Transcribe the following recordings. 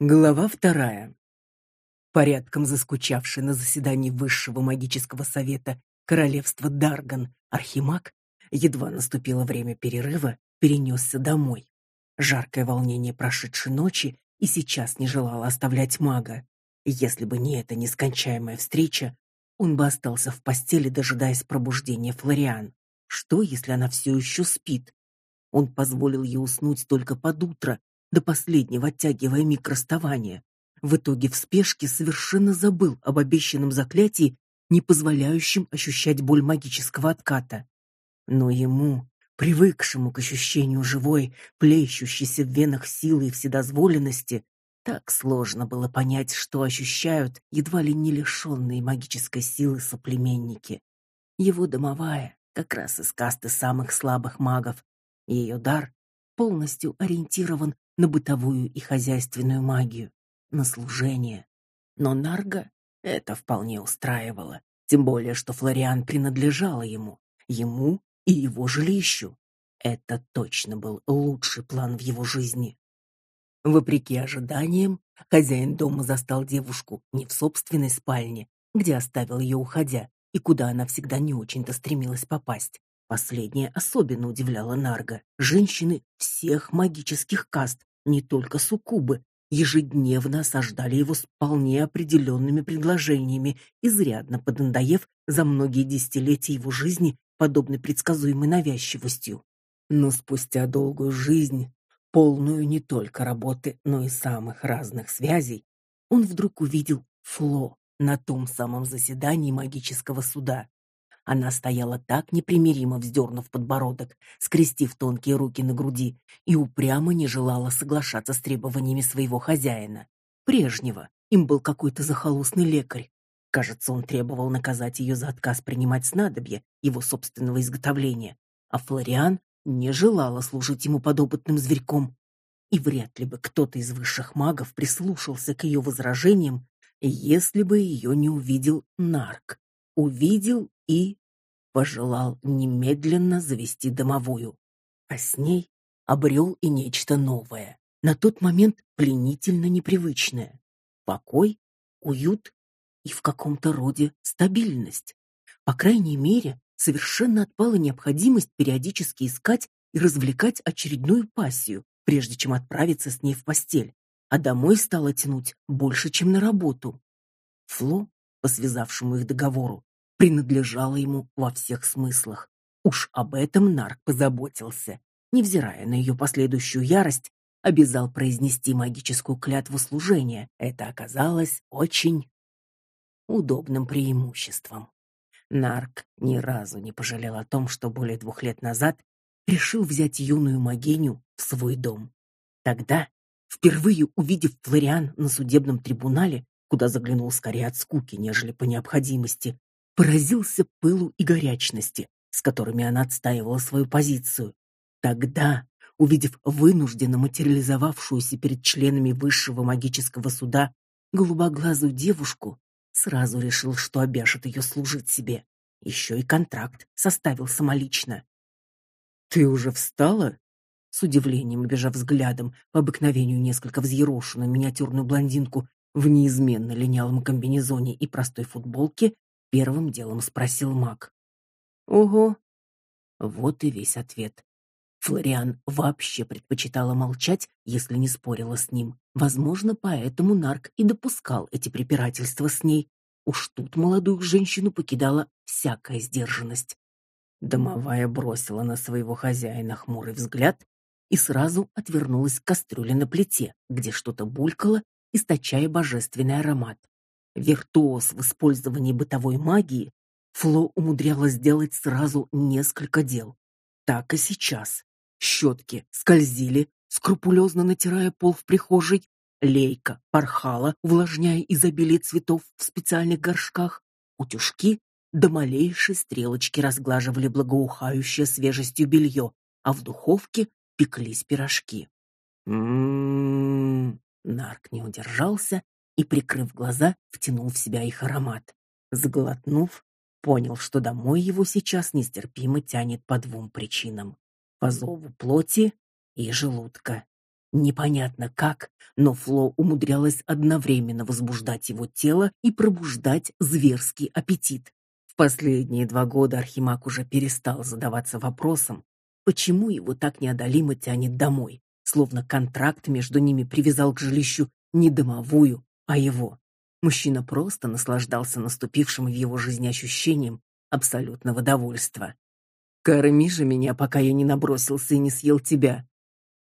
Глава вторая. Порядком заскучавший на заседании высшего магического совета королевства Дарган архимаг, едва наступило время перерыва, перенесся домой. Жаркое волнение прошедшей ночи и сейчас не желало оставлять мага. Если бы не эта нескончаемая встреча, он бы остался в постели, дожидаясь пробуждения Флориан. Что, если она все еще спит? Он позволил ей уснуть только под утро, до последнего оттягивая миг расставания. В итоге в спешке совершенно забыл об обещанном заклятии, не позволяющем ощущать боль магического отката. Но ему, привыкшему к ощущению живой, плещущейся в венах силы и вседозволенности, так сложно было понять, что ощущают едва ли не лишенные магической силы соплеменники. Его домовая, как раз из касты самых слабых магов, ее дар полностью ориентирован на бытовую и хозяйственную магию, на служение. Но Нарга это вполне устраивало, тем более что Флориан принадлежала ему, ему и его жилищу. Это точно был лучший план в его жизни. Вопреки ожиданиям, хозяин дома застал девушку не в собственной спальне, где оставил ее уходя, и куда она всегда не очень-то стремилась попасть, Последнее особенно удивляло Нарга. Женщины всех магических каст, не только суккубы, ежедневно осаждали его с вполне определенными предложениями, изрядно поднадоев за многие десятилетия его жизни подобной предсказуемой навязчивостью. Но спустя долгую жизнь, полную не только работы, но и самых разных связей, он вдруг увидел Фло на том самом заседании магического суда. Она стояла так непримиримо вздернув подбородок, скрестив тонкие руки на груди и упрямо не желала соглашаться с требованиями своего хозяина. Прежнего. Им был какой-то захолустный лекарь. Кажется, он требовал наказать ее за отказ принимать снадобье его собственного изготовления, а Флориан не желала служить ему подопытным зверьком. И вряд ли бы кто-то из высших магов прислушался к ее возражениям, если бы ее не увидел Нарк. Увидел и пожелал немедленно завести домовую, а с ней обрел и нечто новое, на тот момент пленительно непривычное: покой, уют и в каком-то роде стабильность. По крайней мере, совершенно отпала необходимость периодически искать и развлекать очередную пассию, прежде чем отправиться с ней в постель, а домой стало тянуть больше, чем на работу. Фло, по связавшему их договору, принадлежала ему во всех смыслах. Уж об этом Нарк позаботился, невзирая на ее последующую ярость, обязал произнести магическую клятву служения. Это оказалось очень удобным преимуществом. Нарк ни разу не пожалел о том, что более двух лет назад решил взять юную магиню в свой дом. Тогда, впервые увидев Флориан на судебном трибунале, куда заглянул скорее от скуки, нежели по необходимости, поразился пылу и горячности, с которыми она отстаивала свою позицию. Тогда, увидев вынужденно материализовавшуюся перед членами высшего магического суда голубоглазую девушку, сразу решил, что обяжет ее служить себе. Еще и контракт составил самолично. Ты уже встала? С удивлением обежав взглядом по обыкновению несколько взъерошенную миниатюрную блондинку в неизменно линялом комбинезоне и простой футболке, первым делом спросил Мак. Ого. Вот и весь ответ. Флориан вообще предпочитала молчать, если не спорила с ним. Возможно, поэтому Нарк и допускал эти препирательства с ней. Уж тут молодую женщину покидала всякая сдержанность. Домовая бросила на своего хозяина хмурый взгляд и сразу отвернулась к кастрюле на плите, где что-то булькало, источая божественный аромат. Виртуоз в использовании бытовой магии, Фло умудрялась сделать сразу несколько дел. Так и сейчас. Щетки скользили, скрупулезно натирая пол в прихожей, лейка порхала, увлажняя изобилие цветов в специальных горшках, утюжки до малейшей стрелочки разглаживали благоухающее свежестью белье, а в духовке пеклись пирожки. М-м-м. Нарк не удержался и, прикрыв глаза, втянул в себя их аромат. Сглотнув, понял, что домой его сейчас нестерпимо тянет по двум причинам: по зову плоти и желудка. Непонятно как, но Фло умудрялась одновременно возбуждать его тело и пробуждать зверский аппетит. В последние два года Архимаг уже перестал задаваться вопросом, почему его так неодолимо тянет домой, словно контракт между ними привязал к жилищу не домовую, а его. Мужчина просто наслаждался наступившим в его жизни ощущением абсолютного довольства. «Корми же меня, пока я не набросился и не съел тебя»,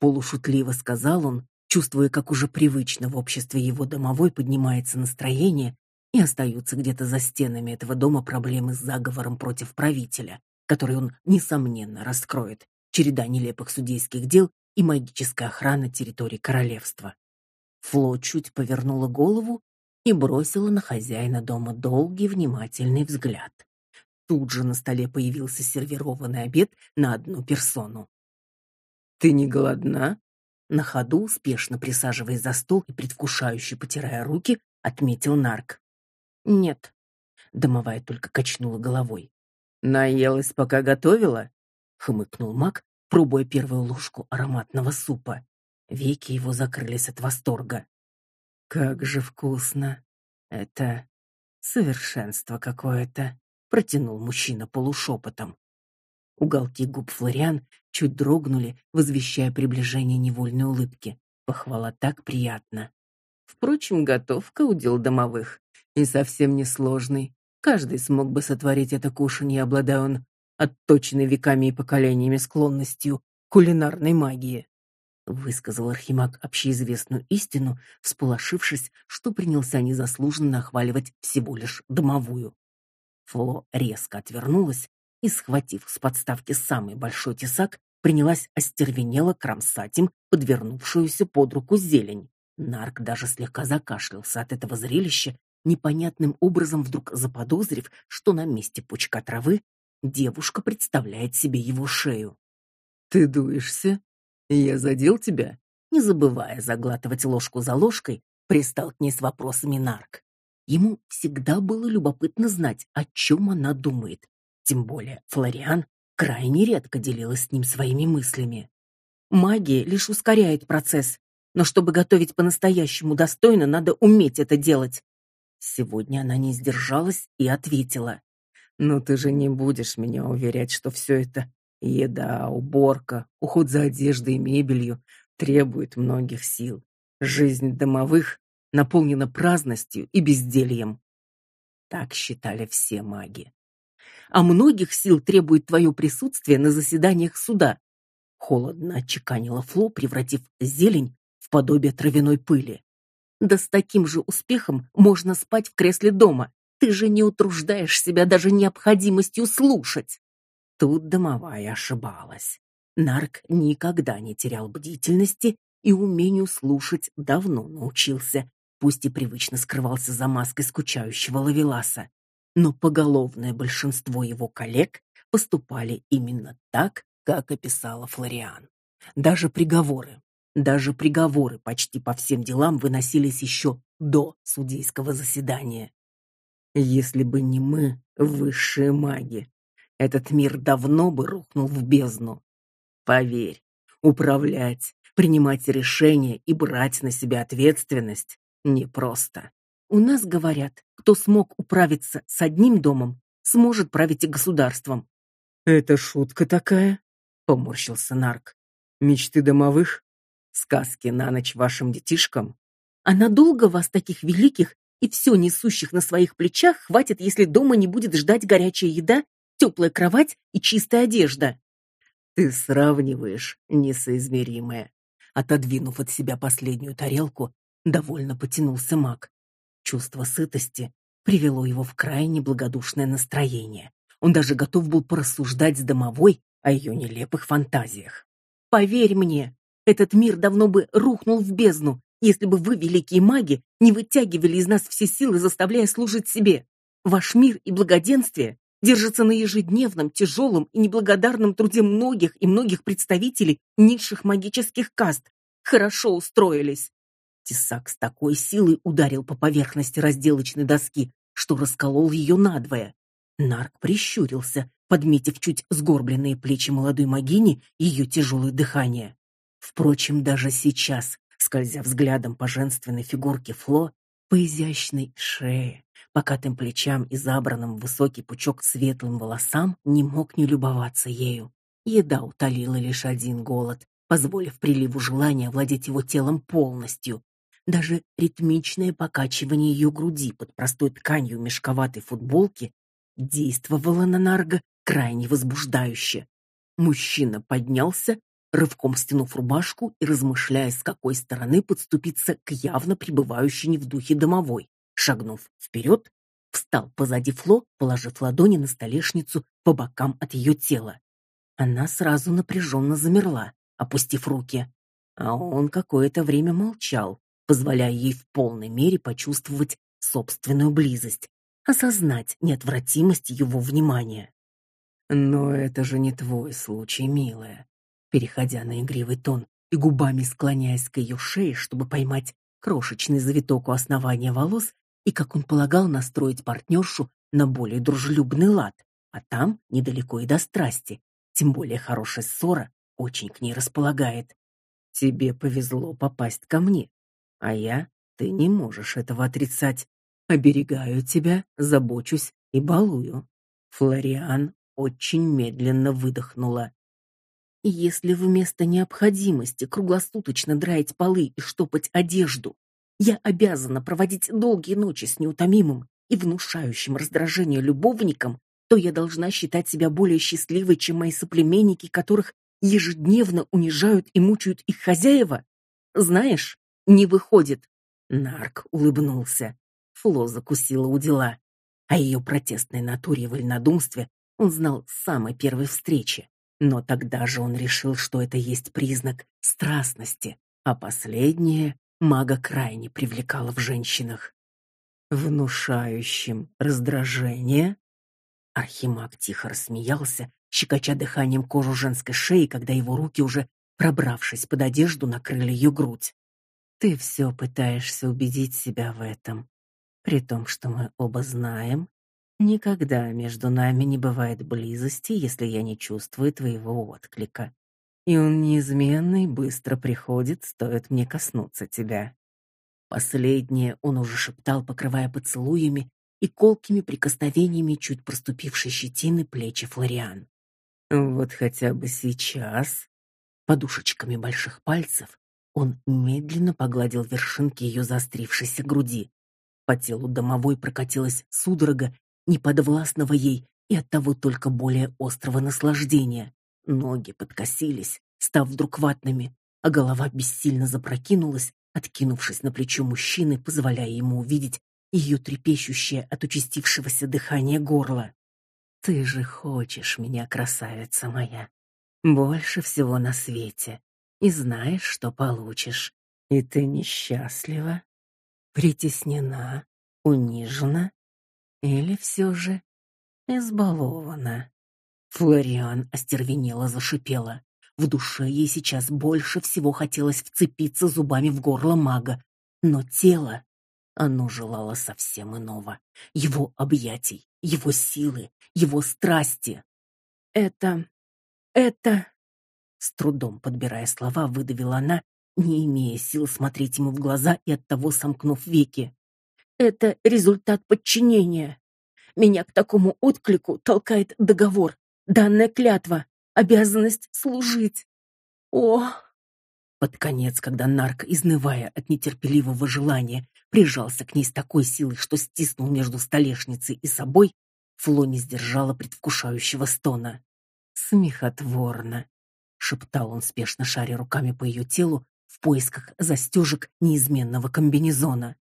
полушутливо сказал он, чувствуя, как уже привычно в обществе его домовой поднимается настроение и остаются где-то за стенами этого дома проблемы с заговором против правителя, который он несомненно раскроет. Череда нелепых судейских дел и магическая охрана территории королевства. Фло чуть повернула голову и бросила на хозяина дома долгий внимательный взгляд. Тут же на столе появился сервированный обед на одну персону. Ты не голодна? На ходу, спешно присаживаясь за стол и предвкушающе потирая руки, отметил Нарк. Нет. Домовая только качнула головой. Наелась, пока готовила? хмыкнул Мак, пробуя первую ложку ароматного супа. Веки его закрылись от восторга. Как же вкусно. Это совершенство какое-то, протянул мужчина полушепотом. Уголки губ Флориан чуть дрогнули, возвещая приближение невольной улыбки. Похвала так приятна. Впрочем, готовка удел домовых и совсем не сложный. Каждый смог бы сотворить это кушанье, обладая он отточенной веками и поколениями склонностью кулинарной магии. Высказал Архимаг общеизвестную истину, всполошившись, что принялся незаслуженно нахваливать всего лишь домовую. Фло резко отвернулась и, схватив с подставки самый большой тесак, принялась остервенело кромсать им подвернувшуюся под руку зелень. Нарк даже слегка закашлялся от этого зрелища непонятным образом вдруг заподозрив, что на месте пучка травы девушка представляет себе его шею. Ты дуешься? Я задел тебя? Не забывая заглатывать ложку за ложкой, пристал к ней с вопросами Нарк. Ему всегда было любопытно знать, о чем она думает. Тем более Флориан крайне редко делилась с ним своими мыслями. Магия лишь ускоряет процесс, но чтобы готовить по-настоящему достойно, надо уметь это делать. Сегодня она не сдержалась и ответила: "Но ты же не будешь меня уверять, что все это еда, уборка, уход за одеждой и мебелью требует многих сил. Жизнь домовых наполнена праздностью и бездельем". Так считали все маги. А многих сил требует твое присутствие на заседаниях суда. Холодно отчеканила Фло, превратив зелень в подобие травяной пыли. Да с таким же успехом можно спать в кресле дома. Ты же не утруждаешь себя даже необходимостью слушать. Тут домовая ошибалась. Нарк никогда не терял бдительности и умению слушать давно научился, пусть и привычно скрывался за маской скучающего ловеласа. Но поголовное большинство его коллег поступали именно так, как описала Флориан. Даже приговоры, даже приговоры почти по всем делам выносились еще до судейского заседания. Если бы не мы, высшие маги, этот мир давно бы рухнул в бездну. Поверь, управлять, принимать решения и брать на себя ответственность непросто. У нас говорят, кто смог управиться с одним домом, сможет править и государством. Это шутка такая, поморщился Нарк. Мечты домовых Сказки на ночь вашим детишкам? А надолго вас таких великих и все несущих на своих плечах хватит, если дома не будет ждать горячая еда, теплая кровать и чистая одежда? Ты сравниваешь несоизмеримое. Отодвинув от себя последнюю тарелку, довольно потянулся Мак. Чувство сытости привело его в крайне благодушное настроение. Он даже готов был порассуждать с домовой о ее нелепых фантазиях. Поверь мне, этот мир давно бы рухнул в бездну, если бы вы, великие маги, не вытягивали из нас все силы, заставляя служить себе. Ваш мир и благоденствие держатся на ежедневном, тяжелом и неблагодарном труде многих и многих представителей низших магических каст. Хорошо устроились. Тесак с такой силой ударил по поверхности разделочной доски, что расколол ее надвое. Нарк прищурился, подметив чуть сгорбленные плечи молодой магини и ее тяжелое дыхание. Впрочем, даже сейчас, скользя взглядом по женственной фигурке Фло, по изящной шее, покатым плечам и забранным высокий пучок светлым волосам, не мог не любоваться ею. Еда утолила лишь один голод, позволив приливу желания владеть его телом полностью. Даже ритмичное покачивание ее груди под простой тканью мешковатой футболки действовало на Нарга крайне возбуждающе. Мужчина поднялся, рывком стянув рубашку и размышляя, с какой стороны подступиться к явно пребывающей не в духе домовой. Шагнув вперед, встал позади Фло, положив ладони на столешницу по бокам от ее тела. Она сразу напряженно замерла, опустив руки, а он какое-то время молчал, позволяя ей в полной мере почувствовать собственную близость, осознать неотвратимость его внимания. Но это же не твой случай, милая. Переходя на игривый тон и губами склоняясь к ее шее, чтобы поймать крошечный завиток у основания волос и, как он полагал, настроить партнершу на более дружелюбный лад, а там недалеко и до страсти. Тем более хорошая ссора очень к ней располагает. Тебе повезло попасть ко мне, а я, ты не можешь этого отрицать. Оберегаю тебя, забочусь и балую. Флориан очень медленно выдохнула. Если вместо необходимости круглосуточно драить полы и штопать одежду, я обязана проводить долгие ночи с неутомимым и внушающим раздражение любовником, то я должна считать себя более счастливой, чем мои соплеменники, которых ежедневно унижают и мучают их хозяева? Знаешь, не выходит. Нарк улыбнулся. Фло закусила у дела. О ее протестной натуре и вольнодумстве он знал с самой первой встречи. Но тогда же он решил, что это есть признак страстности, а последнее мага крайне привлекало в женщинах. Внушающим раздражение Архимаг тихо рассмеялся, щекоча дыханием кожу женской шеи, когда его руки уже, пробравшись под одежду, накрыли ее грудь. Ты все пытаешься убедить себя в этом, при том, что мы оба знаем, никогда между нами не бывает близости, если я не чувствую твоего отклика. И он неизменно и быстро приходит, стоит мне коснуться тебя. Последнее он уже шептал, покрывая поцелуями и колкими прикосновениями чуть проступившей щетины плечи Флориан. Вот хотя бы сейчас, подушечками больших пальцев, он медленно погладил вершинки ее заострившейся груди. По телу домовой прокатилась судорога неподвластного ей и оттого только более острого наслаждения. Ноги подкосились, став вдруг ватными, а голова бессильно запрокинулась, откинувшись на плечо мужчины, позволяя ему увидеть ее трепещущее от участившегося дыхания горло. Ты же хочешь меня, красавица моя, больше всего на свете, и знаешь, что получишь. И ты несчастлива, притеснена, унижена или все же избалована. Флориан остервенело зашипела. В душе ей сейчас больше всего хотелось вцепиться зубами в горло мага, но тело оно желало совсем иного. Его объятий, его силы, его страсти. Это... это... С трудом подбирая слова, выдавила она, не имея сил смотреть ему в глаза и оттого сомкнув веки. Это результат подчинения. Меня к такому отклику толкает договор, данная клятва, обязанность служить. О, под конец, когда нарк, изнывая от нетерпеливого желания, прижался к ней с такой силой, что стиснул между столешницей и собой, Фло не сдержала предвкушающего стона. «Смехотворно!» — шептал он, спешно шаря руками по ее телу в поисках застежек неизменного комбинезона.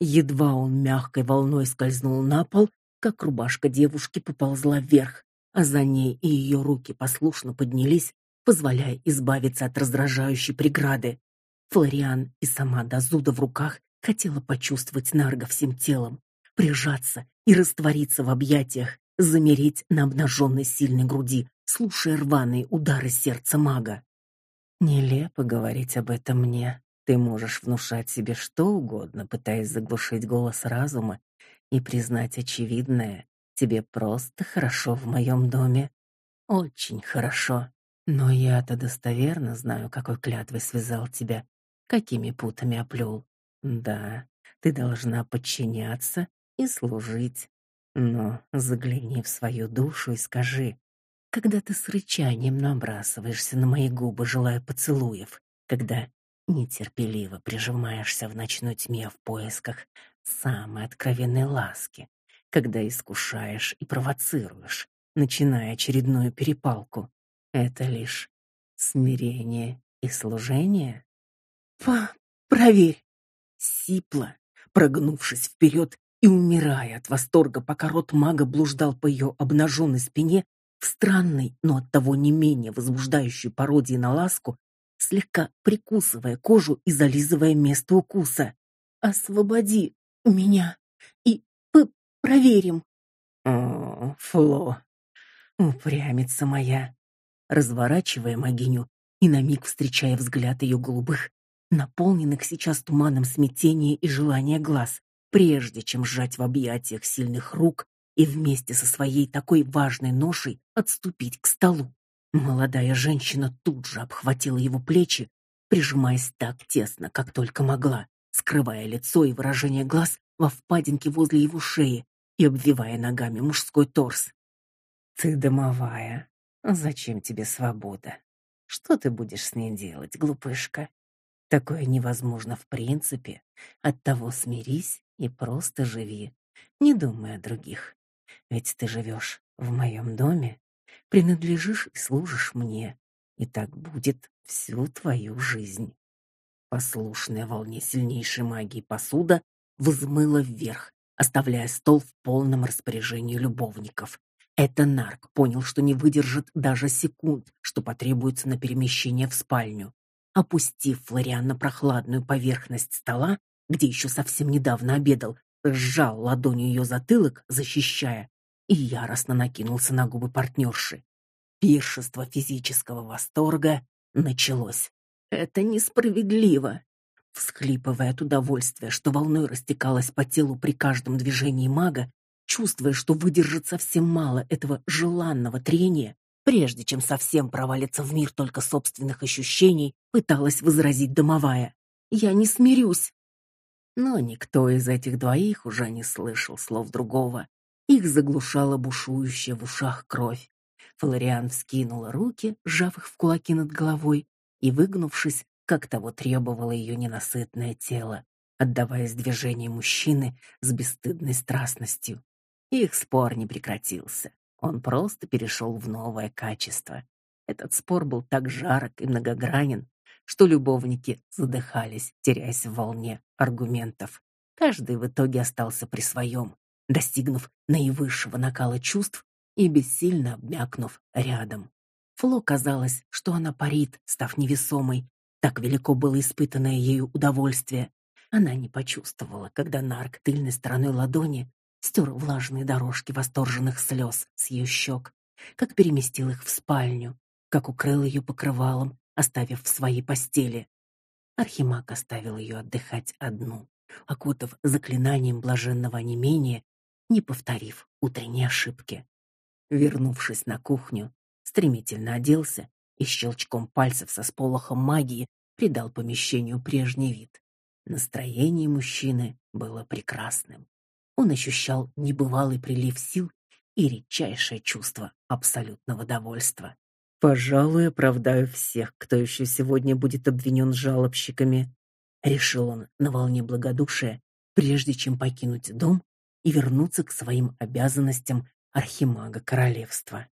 Едва он мягкой волной скользнул на пол, как рубашка девушки поползла вверх, а за ней и ее руки послушно поднялись, позволяя избавиться от раздражающей преграды. Флориан и сама до зуда в руках хотела почувствовать Нарга всем телом, прижаться и раствориться в объятиях, замереть на обнаженной сильной груди, слушая рваные удары сердца мага. Нелепо говорить об этом мне. Ты можешь внушать себе что угодно, пытаясь заглушить голос разума и признать очевидное. Тебе просто хорошо в моем доме. Очень хорошо. Но я-то достоверно знаю, какой клятвой связал тебя, какими путами оплел. Да, ты должна подчиняться и служить. Но загляни в свою душу и скажи, когда ты с рычанием набрасываешься на мои губы, желая поцелуев, когда нетерпеливо прижимаешься в ночной тьме в поисках самой откровенной ласки, когда искушаешь и провоцируешь, начиная очередную перепалку. Это лишь смирение и служение? По проверь. Сипла, прогнувшись вперед и умирая от восторга, пока рот мага блуждал по ее обнаженной спине в странной, но оттого не менее возбуждающей пародии на ласку, слегка прикусывая кожу и зализывая место укуса. «Освободи меня и проверим». «О, Фло, упрямица моя, разворачивая могиню и на миг встречая взгляд ее голубых, наполненных сейчас туманом смятения и желания глаз, прежде чем сжать в объятиях сильных рук и вместе со своей такой важной ношей отступить к столу. Молодая женщина тут же обхватила его плечи, прижимаясь так тесно, как только могла, скрывая лицо и выражение глаз во впадинке возле его шеи и обвивая ногами мужской торс. Ты домовая, Зачем тебе свобода? Что ты будешь с ней делать, глупышка? Такое невозможно в принципе. Оттого смирись и просто живи. Не думай о других. Ведь ты живешь в моем доме, принадлежишь и служишь мне, и так будет всю твою жизнь. Послушная волне сильнейшей магии посуда взмыла вверх, оставляя стол в полном распоряжении любовников, это нарк понял, что не выдержит даже секунд, что потребуется на перемещение в спальню. Опустив Флориан на прохладную поверхность стола, где еще совсем недавно обедал, сжал ладонью ее затылок, защищая, и яростно накинулся на губы партнерши. Пиршество физического восторга началось. Это несправедливо. Всхлипывая от удовольствия, что волной растекалось по телу при каждом движении мага, чувствуя, что выдержит совсем мало этого желанного трения, прежде чем совсем провалиться в мир только собственных ощущений, пыталась возразить домовая. «Я не смирюсь». Но никто из этих двоих уже не слышал слов другого. Их заглушала бушующая в ушах кровь. Флориан вскинула руки, сжав их в кулаки над головой, и, выгнувшись, как того требовало ее ненасытное тело, отдаваясь движениям мужчины с бесстыдной страстностью. Их спор не прекратился. Он просто перешел в новое качество. Этот спор был так жарок и многогранен, что любовники задыхались, теряясь в волне аргументов. Каждый в итоге остался при своем, достигнув наивысшего накала чувств и бессильно обмякнув рядом. Фло казалось, что она парит, став невесомой. Так велико было испытанное ею удовольствие. Она не почувствовала, когда нарк тыльной стороной ладони стер влажные дорожки восторженных слез с ее щек, как переместил их в спальню, как укрыл ее покрывалом, оставив в своей постели. Архимаг оставил ее отдыхать одну, окутав заклинанием блаженного онемения, не повторив утренней ошибки. Вернувшись на кухню, стремительно оделся и щелчком пальцев со сполохом магии придал помещению прежний вид. Настроение мужчины было прекрасным. Он ощущал небывалый прилив сил и редчайшее чувство абсолютного довольства. Пожалуй, оправдаю всех, кто еще сегодня будет обвинен жалобщиками, решил он на волне благодушия, прежде чем покинуть дом и вернуться к своим обязанностям архимага королевства.